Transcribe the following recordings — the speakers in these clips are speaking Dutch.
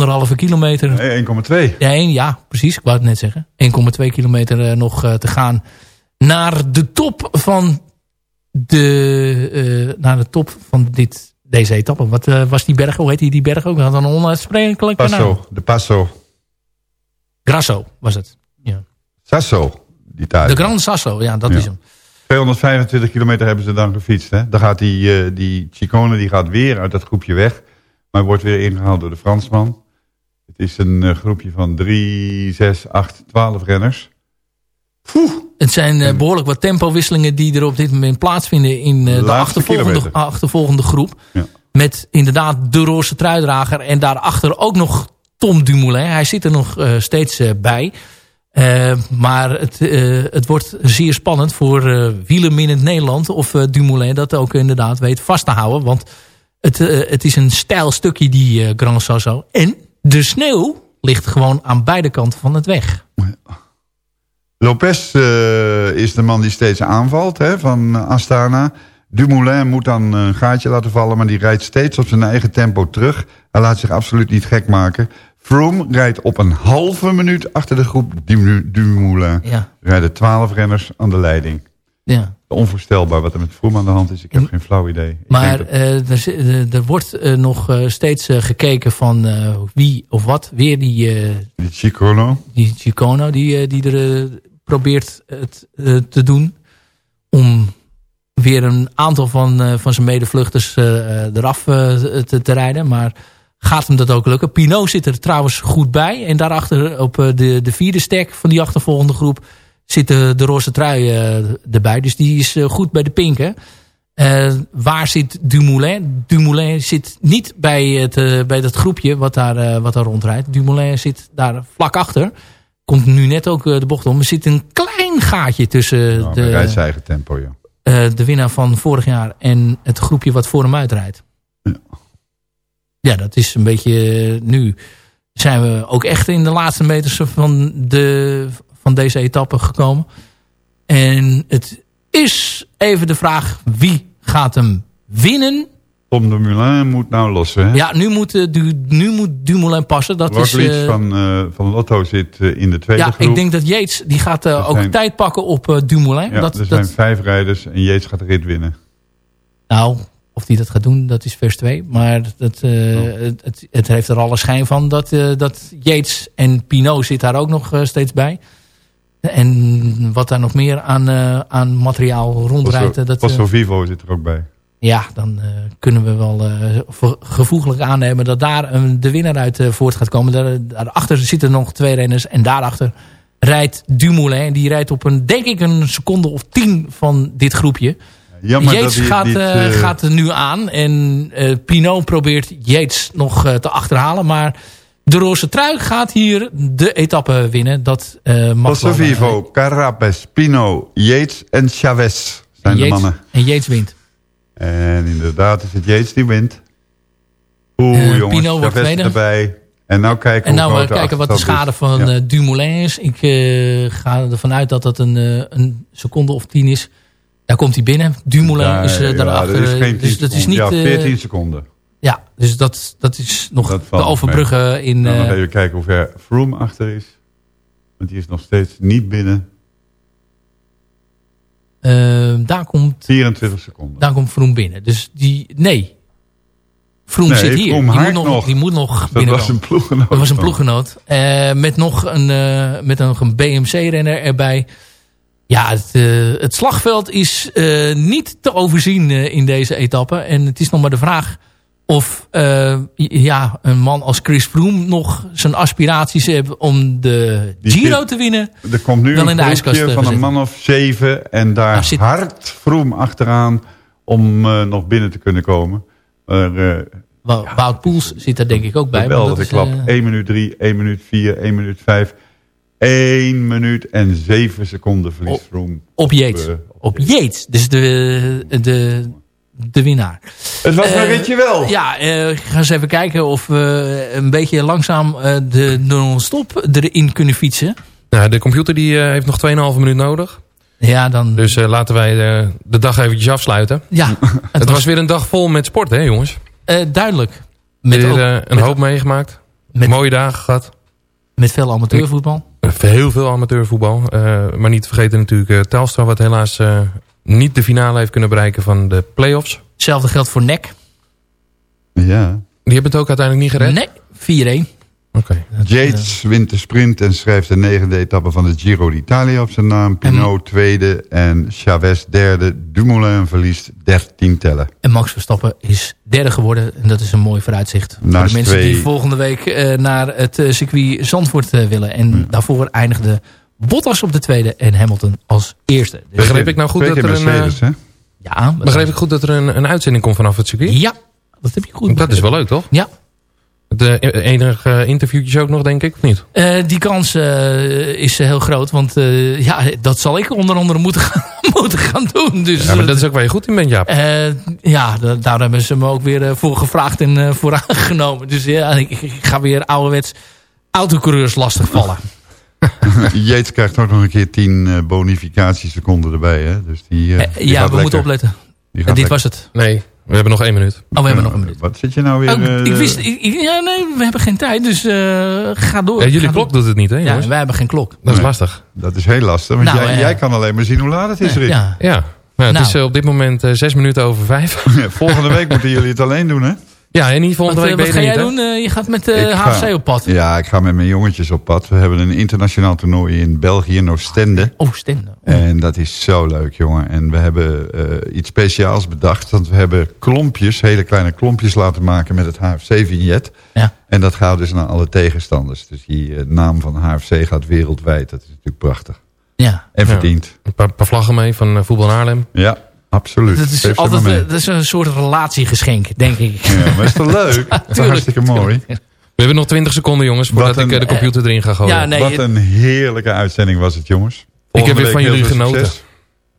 anderhalve kilometer. Nee, 1,2. Ja, één, ja, precies. Ik wou het net zeggen. 1,2 kilometer nog te gaan naar de top van de, naar de top van dit, deze etappe. Wat was die berg? Hoe heet die, die berg ook? Dat had een onuitsprekelijke Passo, naam. de Passo. Grasso was het. Ja. Sasso, die tijd. De Gran Sasso, ja, dat Ja. is hem. 225 kilometer hebben ze dan gefietst. Hè? Dan gaat die, eh, die Chicone die gaat weer uit dat groepje weg. Maar wordt weer ingehaald door de Fransman. Is een eh, groepje van 3, 6, 8, 12 renners. Het zijn eh, behoorlijk wat tempowisselingen die er op dit moment plaatsvinden in eh, de Laatste achtervolgende, achtervolgende groep. Ja. Met inderdaad de roze truidrager en daarachter ook nog Tom Dumoulin. Hij zit er nog steeds bij. Maar het, het wordt zeer spannend voor wielen in het Nederland. Of Dumoulin dat ook inderdaad weet vast te houden. Want het, het is een stijl stukje die eh, Gran Sasso. En de sneeuw ligt gewoon aan beide kanten van het weg. Lopez eh, is de man die steeds aanvalt hè, van Astana. Dumoulin moet dan een gaatje laten vallen... maar die rijdt steeds op zijn eigen tempo terug. Hij laat zich absoluut niet gek maken. Froome rijdt op een halve minuut achter de groep Dumoulin. Ja, rijden twaalf renners aan de leiding. ja. Onvoorstelbaar wat er met Froome aan de hand is. Ik heb geen flauw idee. Maar dat- eh, er, er wordt eh, nog eh, steeds gekeken van wie of wat. Weer die, die Chicone, die Chicono die, die er probeert het te doen. Om weer een aantal van, van zijn medevluchters eraf te, te rijden. Maar gaat hem dat ook lukken? Pinot zit er trouwens goed bij. En daarachter op de, de vierde stek van die achtervolgende groep zit de, de roze trui eh, erbij. Dus die is eh, goed bij de pinken. Eh, waar zit Dumoulin? Dumoulin zit niet bij, het, bij dat groepje wat daar, wat daar rondrijdt. Dumoulin zit daar vlak achter. Komt nu net ook de bocht om. Er zit een klein gaatje tussen nou, hij rijdt de, zijn eigen tempo, ja. de winnaar van vorig jaar en het groepje wat voor hem uitrijdt. Ja. Ja, dat is een beetje nu zijn we ook echt in de laatste meters van, de, van deze etappe gekomen. En het is even de vraag wie gaat hem winnen. Tom de Moulin moet nou lossen. Hè? Ja, nu moet, eh, du, nu moet Dumoulin passen. Dat is, eh, van, eh, van Lotto zit in de tweede ja, groep. ik denk dat Yates die gaat ook zijn- tijd pakken op Dumoulin. ja, dat, er zijn dat, vijf rijders en Yates gaat de rit winnen. nou, of hij dat gaat doen, dat is vers 2. Maar dat, Oh. het, het, het heeft er alle schijn van dat, dat Yates en Pinot zit daar ook nog steeds bij. En wat daar nog meer aan, eh, aan materiaal rondrijdt. dat, eh, Passo Vivo zit er ook bij. ja, dan eh, kunnen we wel gevoeglijk aannemen dat daar de winnaar uit voort gaat komen. Daar, daarachter zitten nog twee renners en daarachter rijdt Dumoulin. Die rijdt op een, denk ik, een seconde of tien van dit groepje. Jammer dat hij gaat, niet... gaat er nu aan en Pinot probeert Yates nog te achterhalen. Maar de roze trui gaat hier de etappe winnen. Dat eh mag Vivo, Carapes, Pino, Yates en Chavez zijn de Yates- mannen. En Yates wint. En inderdaad is het Yates die wint. Oeh Eh, jongens, Pino wordt Chavez tweede. erbij. En nou kijken En nou groot eh, kijken wat de schade is. van Ja. Dumoulin is. Ik ga ervan uit dat dat een, een seconde of tien is. Daar komt hij binnen. Dumoulin Ja, is ja, daarachter. dat is geen 10 dus dat is niet. Ja, eh, 14 seconden. Ja, dus dat, dat is nog Dat te overbruggen in. Nou, nog eh, even kijken hoe ver Froome achter is. Want die is nog steeds niet binnen. eh, daar, komt, 24 seconden. daar komt Vroom binnen. Dus die. Nee. Vroom Nee, zit hier. Froome die, moet nog, nog. die moet nog dat binnenkomen. was een ploeggenoot. Dat was een ploeggenoot. Eh, met nog een, eh, met nog een BMC-renner erbij. Ja, het, eh, het slagveld is eh, niet te overzien eh, in deze etappe. En het is nog maar de vraag of eh, ja, een man als Chris Froome nog zijn aspiraties heeft om de Die Giro zit- te winnen. Er komt nu wel in de een groepje eh, van een man of zeven. En daar Nou, zit- hard Froome achteraan om eh, nog binnen te kunnen komen. Maar, Wa- Wout Poels zit daar denk ik ook bij. geweldige dat is, klap. eh, 1 minuut 3, 1 minuut 4, 1 minuut 5. 1 minuut en 7 seconden verliest Op- Froome. op Yates. eh, Op Yates. Dus de, de, de winnaar. Het was een Eh, ritje wel. Ja, eh, ik ga eens even kijken of we een beetje langzaam eh, de non-stop erin kunnen fietsen. Nou, de computer die, eh, heeft nog 2,5 minuut nodig. Ja, dan... Dus laten wij eh, de dag eventjes afsluiten. ja, het, Het was, was weer een dag vol met sport, hè jongens? eh, duidelijk. Met ook, een met- hoop meegemaakt. Met, Mooie dagen gehad. met veel amateurvoetbal. Heel veel amateurvoetbal. Uh, maar niet te vergeten natuurlijk uh, Telstra... wat helaas uh, niet de finale heeft kunnen bereiken van de play-offs. Hetzelfde geldt voor NEC. Ja. Die hebben het ook uiteindelijk niet gered? Nee, 4-1. Okay. Yates wint de sprint en schrijft de negende etappe van de Giro d'Italia op zijn naam. Pinot tweede en Chavez derde. Dumoulin verliest 13 tellen. En Max Verstappen is derde geworden. En dat is een mooi vooruitzicht. Naast voor de mensen twee... die volgende week uh, naar het uh, circuit Zandvoort uh, willen. En Hmm. daarvoor eindigde Bottas op de tweede en Hamilton als eerste. Dus begreep ik nou goed dat er Mercedes, een... Ja, begreep ik goed dat er een, een uitzending komt vanaf het circuit? Ja, dat heb je goed Dat begrepen. is wel leuk, toch? Ja. De enige interviewtjes ook nog, denk ik, of niet? Uh, die kans uh, is heel groot. Want uh, ja, dat zal ik onder andere moeten gaan, moeten gaan doen. Dus, ja, maar dat is ook waar je goed in bent, Jaap. ja, daar hebben ze me ook weer voor gevraagd en voor aangenomen. Dus ja, ik, ik ga weer ouderwets autocoureurs lastigvallen. Yates krijgt ook nog een keer 10 bonificatieseconden erbij. Hè? Dus die, die ja, we lekker. moeten opletten. En dit lekker. was het. Nee, we hebben nog één minuut. Oh, we hebben nog een minuut. Wat zit je nou weer... Oh, uh, ik wist... Ik, ja, nee, we hebben geen tijd, dus uh, ga door. Ja, jullie ga klok door. doet het niet, hè jongens? Ja, wij hebben geen klok. Dat is Nee. lastig. Dat is heel lastig, want Nou, jij, uh, jij kan alleen maar zien hoe laat het is, Rick. Ja. Ja, nou, het Nou. is uh, op dit moment uh, zes minuten over vijf. Volgende week moeten jullie het alleen doen, hè? Ja, en niet volgende Wat, week uh, ben wat ga jij doen? Uh, je gaat met de ga- HFC op pad. Ja, ik ga met mijn jongetjes op pad. We hebben een internationaal toernooi in België, in Oostende. Oh, Stende. En dat is zo leuk, jongen. En we hebben eh, iets speciaals bedacht. Want we hebben klompjes, hele kleine klompjes laten maken met het HFC-vignet. Ja. En dat gaat dus naar alle tegenstanders. Dus die eh, naam van HFC gaat wereldwijd. Dat is natuurlijk prachtig. Ja. En Ja. verdiend. Een paar, paar vlaggen mee van uh, Voetbal Haarlem. Ja, absoluut. Dat is, altijd, uh, dat is een soort relatiegeschenk, denk ik. Ja, maar is toch leuk? Dat is tuurlijk, hartstikke mooi. We hebben nog 20 seconden, jongens, voordat ik een- uh, de computer erin ga gooien. Ja, nee, Wat een heerlijke uitzending was het, jongens. Ik heb weer van jullie genoten.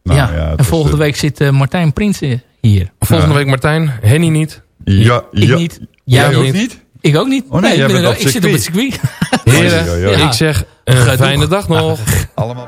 Nou, ja. en volgende eh, week zit uh, Martijn Prins uh, hier. Volgende Ja. week Martijn, Henny niet. Ja, Ik ja. niet. Jij Jij ook niet. niet? Ik ook niet. Oh, nee, ik, ben er- zit op het circuit. Heren, ik zeg een fijne dag nog. Allemaal...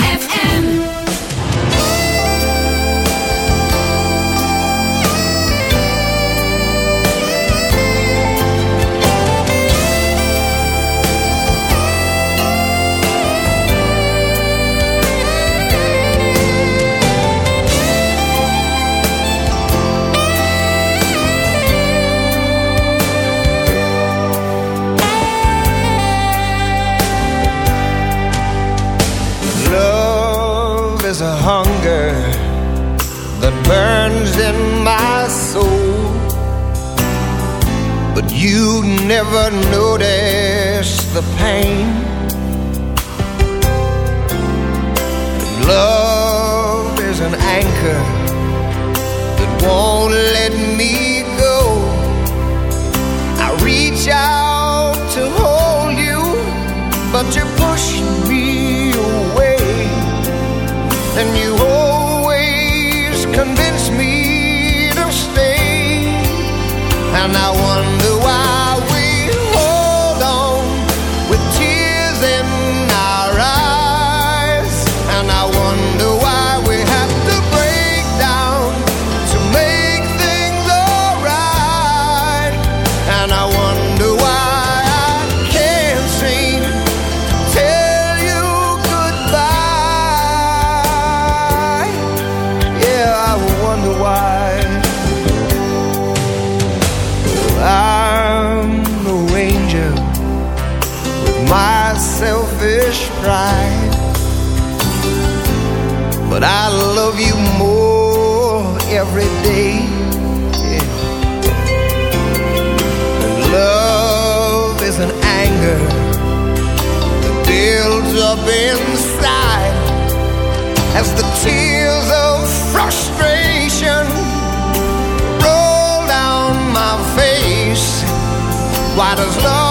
burns in my soul. But you never notice the pain. Love is an anchor that won't And I wonder Why does love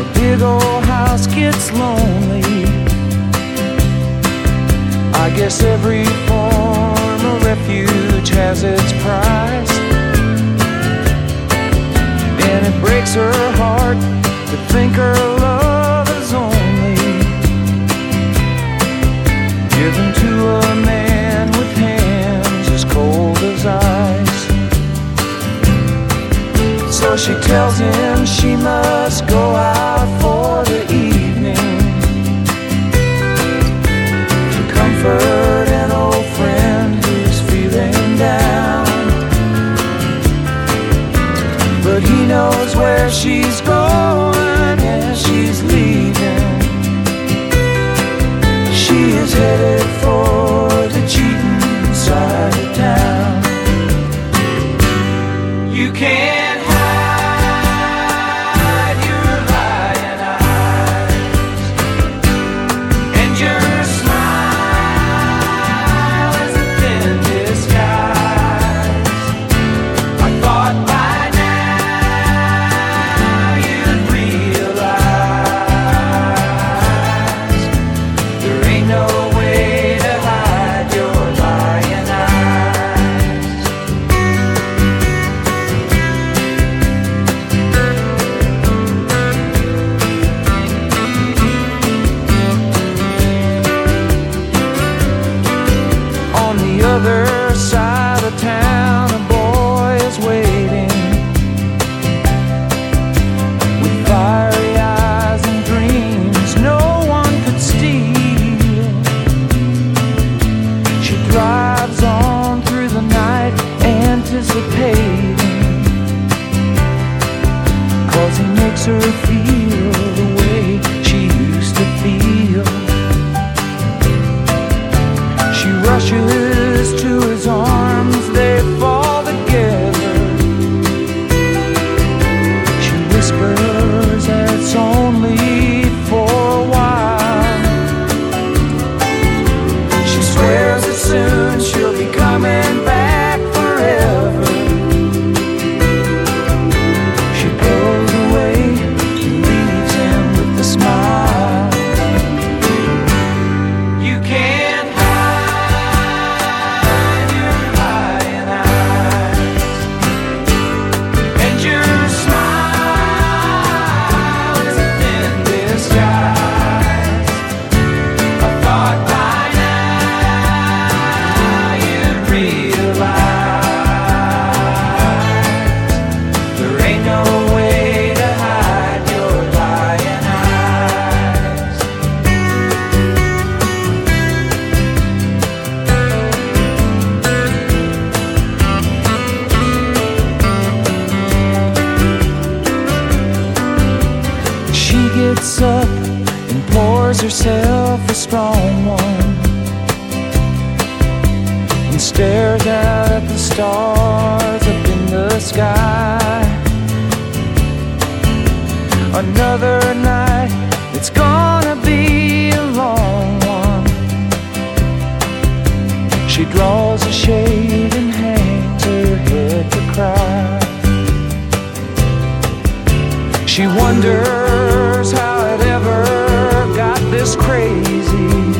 The big old house gets lonely. I guess every form of refuge has its price. And it breaks her heart to think her love is only given to a man. she tells him she must go out for her feet. She wonders how it ever got this crazy.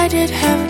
I did have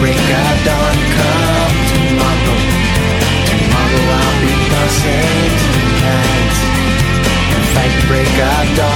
break of dawn. Come tomorrow, tomorrow I'll be gone. Tonight and fight the break of dawn.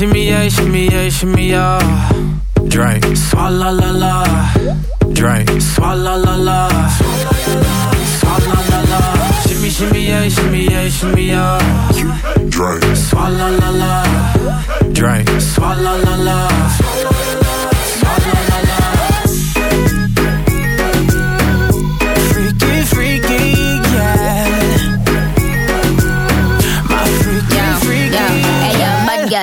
Shimmy, yeah, shimmy, yeah, shimmy, yeah. Drink. Swalla la la. Drink. Swalla la la. Swalla la la. Shimmy, shimmy, yeah, shimmy, yeah, shimmy, yeah. Drink. Swalla la la. Drink. Swalla la la.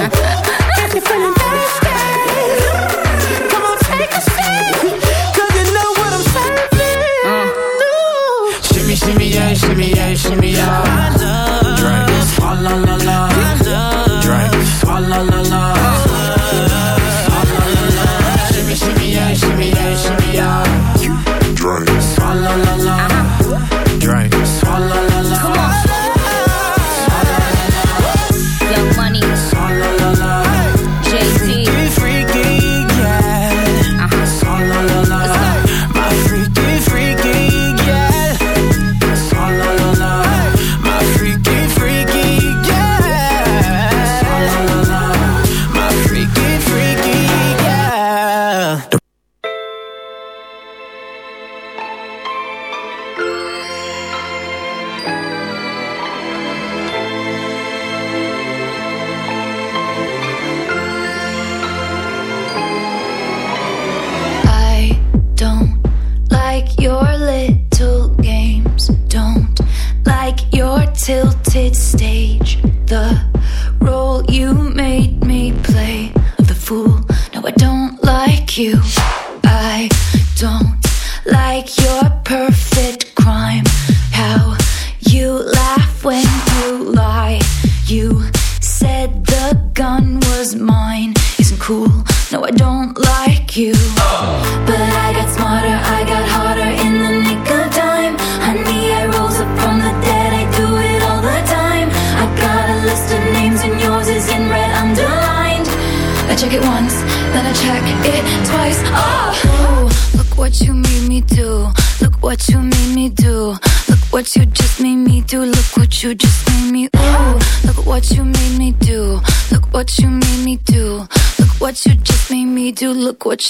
you're feeling thirsty, come on, take a you know what I'm serving. Shimmy, shimmy, yeah, shimmy, yeah, shimmy, yeah. Drink. Swalla la la. Drink. Swalla la la. Swalla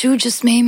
you just made me